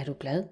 Er du glad?